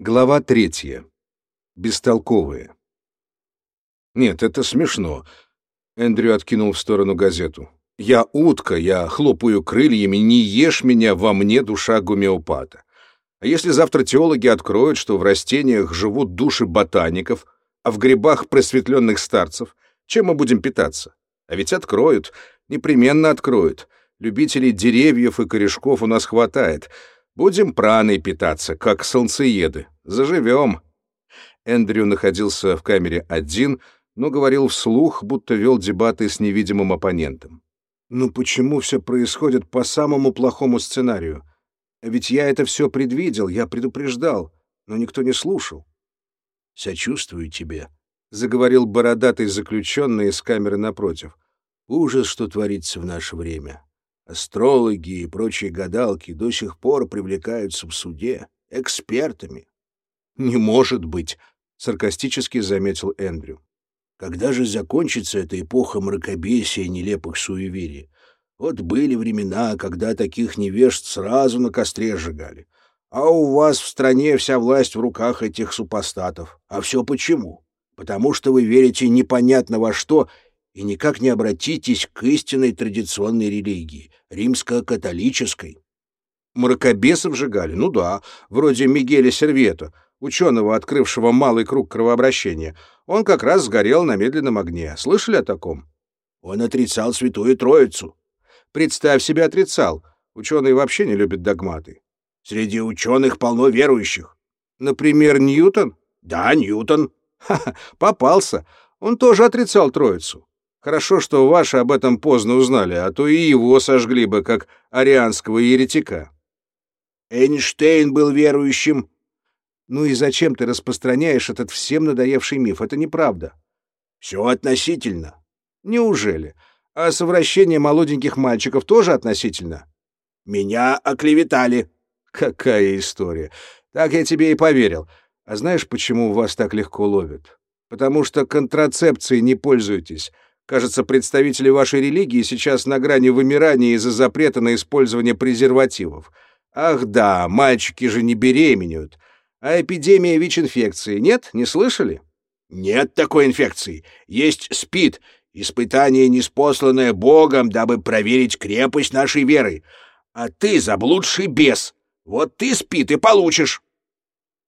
Глава третья. Бестолковые. Нет, это смешно. Эндрю откинул в сторону газету. Я утка, я хлопаю крыльями, не ешь меня, во мне душа гомеопата. А если завтра теологи откроют, что в растениях живут души ботаников, а в грибах просветленных старцев, чем мы будем питаться? А ведь откроют, непременно откроют. Любителей деревьев и корешков у нас хватает — Будем праной питаться, как солнцееды. Заживем. Эндрю находился в камере один, но говорил вслух, будто вел дебаты с невидимым оппонентом. «Ну почему все происходит по самому плохому сценарию? Ведь я это все предвидел, я предупреждал, но никто не слушал». «Сочувствую тебе», — заговорил бородатый заключенный из камеры напротив. «Ужас, что творится в наше время. Астрологи и прочие гадалки до сих пор привлекаются в суде экспертами. «Не может быть», — саркастически заметил Эндрю. «Когда же закончится эта эпоха мракобесия и нелепых суеверий? Вот были времена, когда таких невежд сразу на костре сжигали. А у вас в стране вся власть в руках этих супостатов. А все почему? Потому что вы верите непонятно во что и никак не обратитесь к истинной традиционной религии, римско-католической. Мракобесов сжигали? Ну да, вроде Мигеля Сервета, ученого, открывшего малый круг кровообращения. Он как раз сгорел на медленном огне. Слышали о таком? Он отрицал Святую Троицу. Представь себе, отрицал. Ученые вообще не любят догматы. Среди ученых полно верующих. Например, Ньютон? Да, Ньютон. Ха-ха, попался. Он тоже отрицал Троицу. Хорошо, что ваши об этом поздно узнали, а то и его сожгли бы, как арианского еретика. Эйнштейн был верующим. Ну и зачем ты распространяешь этот всем надоевший миф? Это неправда. Все относительно. Неужели? А совращение молоденьких мальчиков тоже относительно? Меня оклеветали. Какая история. Так я тебе и поверил. А знаешь, почему вас так легко ловят? Потому что контрацепцией не пользуетесь. Кажется, представители вашей религии сейчас на грани вымирания из-за запрета на использование презервативов. Ах да, мальчики же не беременеют. А эпидемия ВИЧ-инфекции нет? Не слышали? Нет такой инфекции. Есть СПИД, испытание, неспосланное Богом, дабы проверить крепость нашей веры. А ты заблудший бес. Вот ты СПИД и получишь.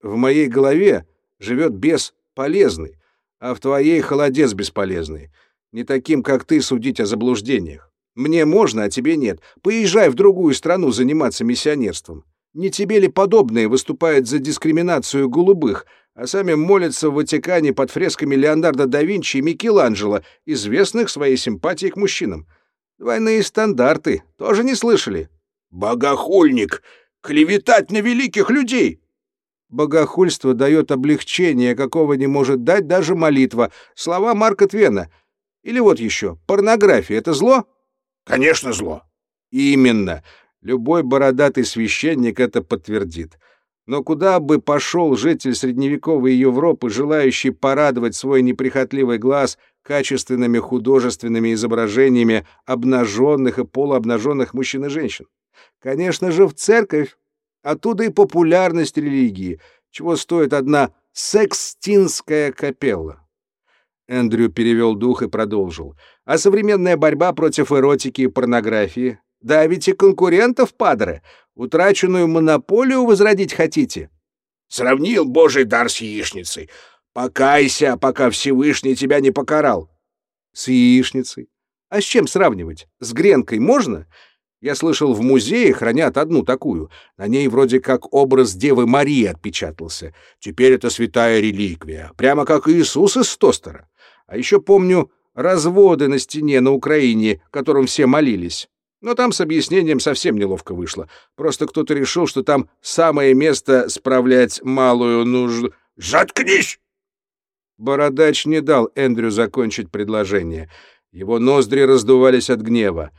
В моей голове живет бес полезный, а в твоей холодец бесполезный. Не таким, как ты, судить о заблуждениях. Мне можно, а тебе нет. Поезжай в другую страну заниматься миссионерством. Не тебе ли подобные выступают за дискриминацию голубых, а сами молятся в Ватикане под фресками Леонардо да Винчи и Микеланджело, известных своей симпатией к мужчинам? Двойные стандарты. Тоже не слышали? Богохульник! Клеветать на великих людей! Богохульство дает облегчение, какого не может дать даже молитва. Слова Марка Твена — или вот еще, порнография — это зло? Конечно, зло. Именно. Любой бородатый священник это подтвердит. Но куда бы пошел житель средневековой Европы, желающий порадовать свой неприхотливый глаз качественными художественными изображениями обнаженных и полуобнаженных мужчин и женщин? Конечно же, в церковь. Оттуда и популярность религии, чего стоит одна секстинская капелла. Эндрю перевел дух и продолжил. «А современная борьба против эротики и порнографии? Да ведь и конкурентов, падре. Утраченную монополию возродить хотите?» «Сравнил божий дар с яичницей. Покайся, пока Всевышний тебя не покарал». «С яичницей? А с чем сравнивать? С гренкой можно?» Я слышал, в музее хранят одну такую. На ней вроде как образ Девы Марии отпечатался. Теперь это святая реликвия, прямо как Иисус из тостера. А еще помню разводы на стене на Украине, которым все молились. Но там с объяснением совсем неловко вышло. Просто кто-то решил, что там самое место справлять малую нужду. «Заткнись!» Бородач не дал Эндрю закончить предложение. Его ноздри раздувались от гнева.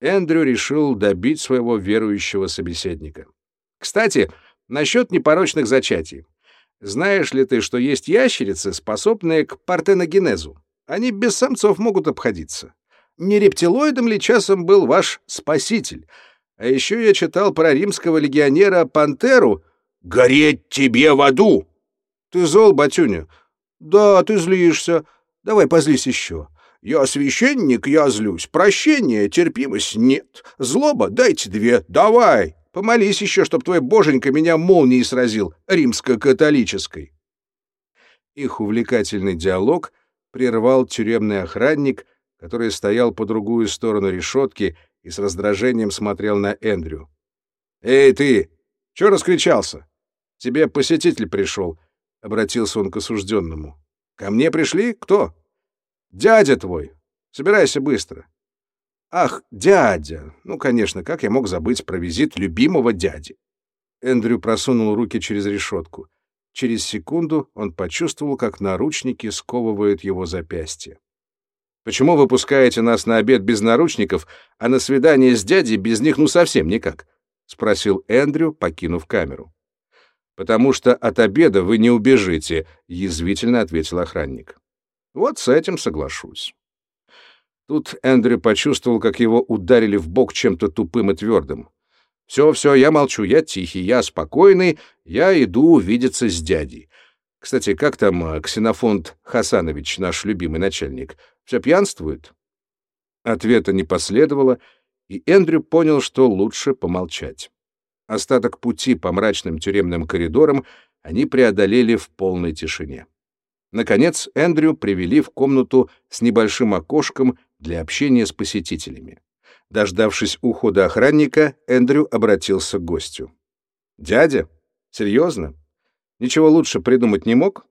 Эндрю решил добить своего верующего собеседника. «Кстати, насчет непорочных зачатий. Знаешь ли ты, что есть ящерицы, способные к партеногенезу? Они без самцов могут обходиться. Не рептилоидом ли часом был ваш спаситель? А еще я читал про римского легионера Пантеру. Гореть тебе в аду!» «Ты зол, батюня?» «Да, ты злишься. Давай позлись еще». «Я священник, я злюсь. Прощения, терпимость нет. Злоба дайте две. Давай!» Помолись еще, чтоб твой боженька меня молнией сразил, римско-католической. Их увлекательный диалог прервал тюремный охранник, который стоял по другую сторону решетки и с раздражением смотрел на Эндрю. «Эй, ты! Чё раскричался? Тебе посетитель пришел», — обратился он к осужденному. «Ко мне пришли? Кто?» «Дядя твой. Собирайся быстро. Ах, дядя! Ну, конечно, как я мог забыть про визит любимого дяди? Эндрю просунул руки через решетку. Через секунду он почувствовал, как наручники сковывают его запястье. «Почему вы пускаете нас на обед без наручников, а на свидание с дядей без них ну совсем никак?» — спросил Эндрю, покинув камеру. «Потому что от обеда вы не убежите», — язвительно ответил охранник. «Вот с этим соглашусь». Тут Эндрю почувствовал, как его ударили в бок чем-то тупым и твердым. «Все, все, я молчу, я тихий, я спокойный, я иду увидеться с дядей. Кстати, как там э, Ксенофонт Хасанович, наш любимый начальник? Все пьянствует?» Ответа не последовало, и Эндрю понял, что лучше помолчать. Остаток пути по мрачным тюремным коридорам они преодолели в полной тишине. Наконец Эндрю привели в комнату с небольшим окошком для общения с посетителями. Дождавшись ухода охранника, Эндрю обратился к гостю. «Дядя? Серьезно? Ничего лучше придумать не мог?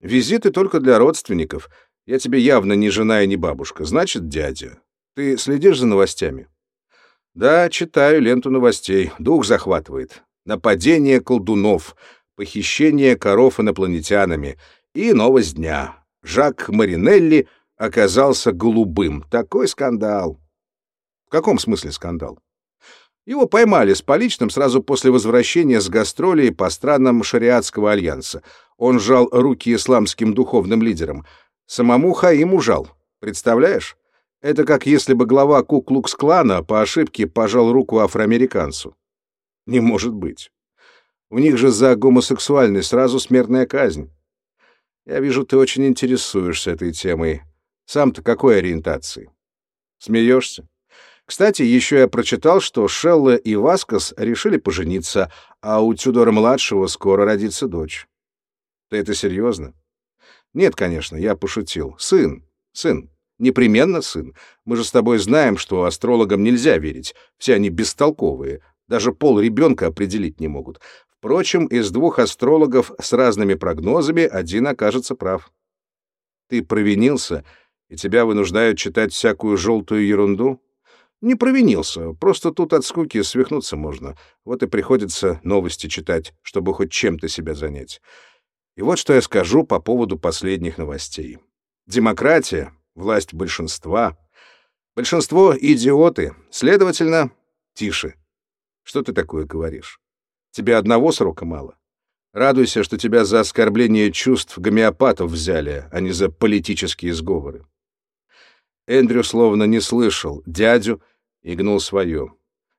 Визиты только для родственников. Я тебе явно не жена и не бабушка. Значит, дядя. Ты следишь за новостями?» «Да, читаю ленту новостей. Дух захватывает. Нападение колдунов, похищение коров инопланетянами и новость дня. Жак Маринелли — оказался голубым. Такой скандал. В каком смысле скандал? Его поймали с поличным сразу после возвращения с гастролей по странам шариатского альянса. Он жал руки исламским духовным лидерам. Самому Хаиму жал. Представляешь? Это как если бы глава Ку-Клукс-клана по ошибке пожал руку афроамериканцу. Не может быть. У них же за гомосексуальность сразу смертная казнь. Я вижу, ты очень интересуешься этой темой. Сам-то какой ориентации? Смеешься? Кстати, еще я прочитал, что Шелла и Васкас решили пожениться, а у Тюдора-младшего скоро родится дочь. Ты это серьезно? Нет, конечно, я пошутил. Сын, сын, непременно сын. Мы же с тобой знаем, что астрологам нельзя верить. Все они бестолковые. Даже пол ребенка определить не могут. Впрочем, из двух астрологов с разными прогнозами один окажется прав. Ты провинился — и тебя вынуждают читать всякую желтую ерунду? Не провинился, просто тут от скуки свихнуться можно. Вот и приходится новости читать, чтобы хоть чем-то себя занять. И вот что я скажу по поводу последних новостей. Демократия, власть большинства. Большинство — идиоты, следовательно, тише. Что ты такое говоришь? Тебе одного срока мало? Радуйся, что тебя за оскорбление чувств гомеопатов взяли, а не за политические сговоры. Эндрю словно не слышал дядю и гнул свое.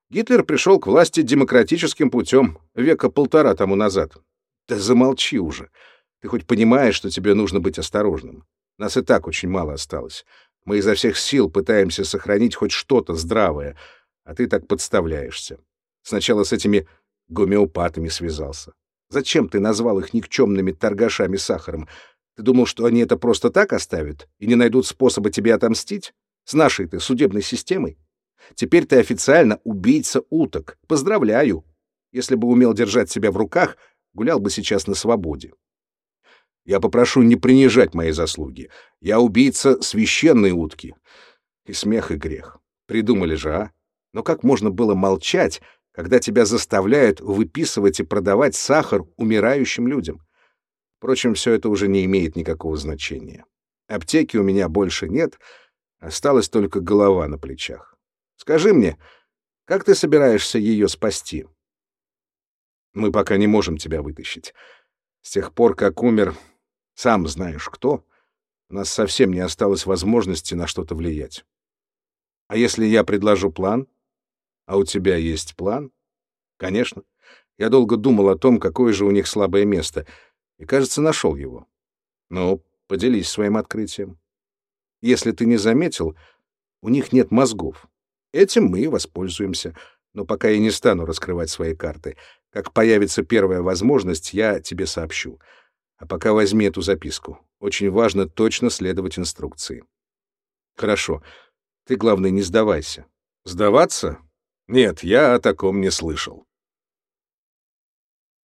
Гитлер пришел к власти демократическим путем, века полтора тому назад. Да замолчи уже. Ты хоть понимаешь, что тебе нужно быть осторожным? Нас и так очень мало осталось. Мы изо всех сил пытаемся сохранить хоть что-то здравое, а ты так подставляешься. Сначала с этими гомеопатами связался. Зачем ты назвал их никчемными торгашами сахаром? Ты думал, что они это просто так оставят и не найдут способа тебе отомстить? С нашей ты судебной системой? Теперь ты официально убийца уток. Поздравляю. Если бы умел держать себя в руках, гулял бы сейчас на свободе. Я попрошу не принижать мои заслуги. Я убийца священной утки. И смех, и грех. Придумали же, а? Но как можно было молчать, когда тебя заставляют выписывать и продавать сахар умирающим людям? Впрочем, все это уже не имеет никакого значения. Аптеки у меня больше нет, осталась только голова на плечах. Скажи мне, как ты собираешься ее спасти? Мы пока не можем тебя вытащить. С тех пор, как умер, сам знаешь кто, у нас совсем не осталось возможности на что-то влиять. А если я предложу план? А у тебя есть план? Конечно. Я долго думал о том, какое же у них слабое место, и, кажется, нашел его. Ну, поделись своим открытием. Если ты не заметил, у них нет мозгов. Этим мы и воспользуемся. Но пока я не стану раскрывать свои карты. Как появится первая возможность, я тебе сообщу. А пока возьми эту записку. Очень важно точно следовать инструкции. Хорошо. Ты, главное, не сдавайся. Сдаваться? Нет, я о таком не слышал.